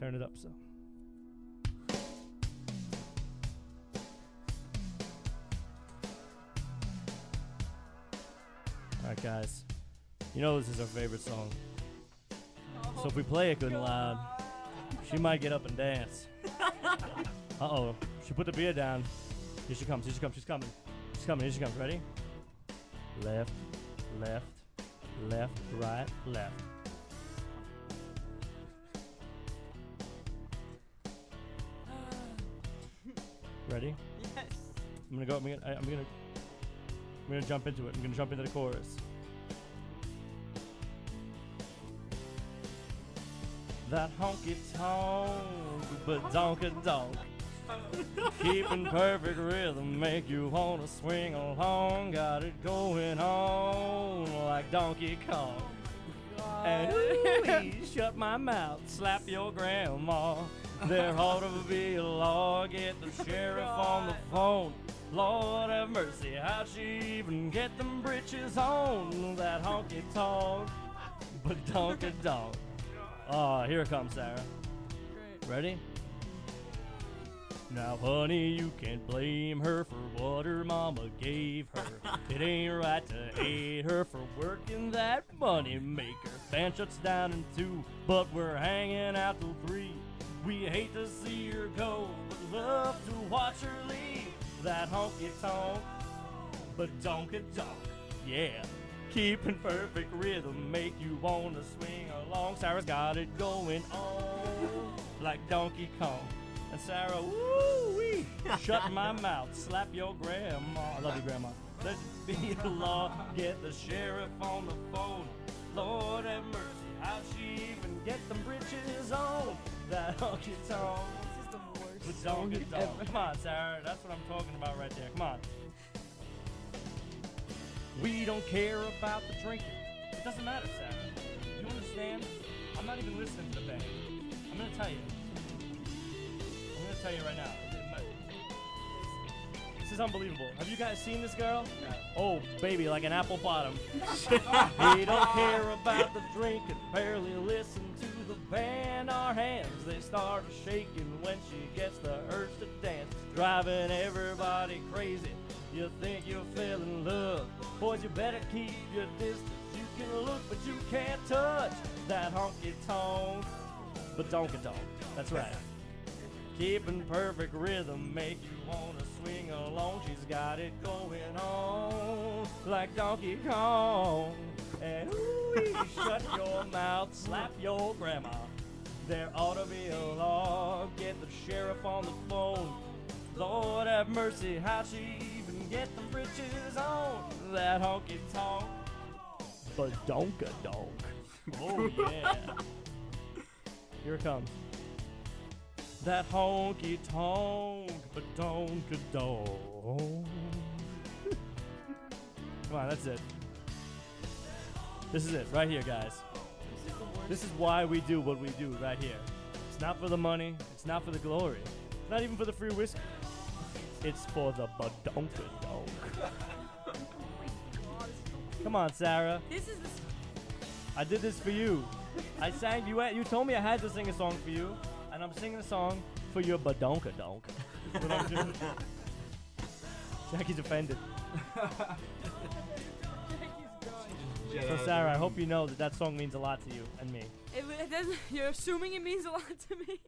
Turn it up so. Alright, guys. You know this is our favorite song. So if we play it good and loud, she might get up and dance. Uh oh. She put the beer down. Here she comes. Here she comes. She's coming. She's coming. Here she comes. Ready? Left, left, left, right, left. Ready? Yes. I'm gonna go. I'm gonna. I'm gonna. I'm gonna jump into it. I'm gonna jump into the chorus. That honky tonk, but donka donk. Oh. Keeping perfect rhythm make you wanna swing along. Got it going on like Donkey Kong. And shut my mouth, slap your grandma. There ought to be a law, get the sheriff on the phone. Lord have mercy, how'd she even get them britches on? That honky tonk, but donka donk. Oh, here comes, Sarah. Ready? Now, honey, you can't blame her for what her mama gave her. It ain't right to hate her for working that money maker. Band shuts down in two, but we're hanging out till three. We hate to see her go, but love to watch her leave. That honky tonk, but donka donk, yeah. Keeping perfect rhythm make you wanna swing along. Sarah's got it going on like Donkey Kong. And Sarah, woo wee, shut my mouth, slap your grandma. I love you, grandma. Let it be the law, get the sheriff on the phone. Lord have mercy, how'd she even get them britches on? That honky tonk. This is the worst. With song Donkey Donk. ever. Come on, Sarah. That's what I'm talking about right there. Come on. We don't care about the drinking. It doesn't matter, Sarah. You understand? I'm not even listening to the band. I'm gonna tell you. Gonna tell you right now. This is unbelievable. Have you guys seen this girl? Oh, baby, like an apple bottom. we don't care about the drink and barely listen to the band. Our hands, they start shaking when she gets the urge to dance, driving everybody crazy. You think you fell in love, boys, you better keep your distance. You can look, but you can't touch that honky tonk, badonkadonk. That's right. Keeping perfect rhythm make you wanna swing along. She's got it going on like Donkey Kong. And ooh, shut your mouth, slap your grandma. There ought to be a law. Get the sheriff on the phone. Lord have mercy, how she even get the britches on? That honky tonk, but donka donk. Oh yeah. Here it comes. That honky tonk, but donk. Come on, that's it. This is it, right here, guys. This is the worst. This is why we do what we do right here. It's not for the money. It's not for the glory. It's not even for the free whiskey. It's for the badonka donk. Come on, Sarah. This is the. I did this for you. I sang you. You told me I had to sing a song for you, and I'm singing a song for your badonkadonk. That's I'm doing. Jackie's offended. So Sarah, I hope you know that that song means a lot to you and me. It, it doesn't, you're assuming it means a lot to me.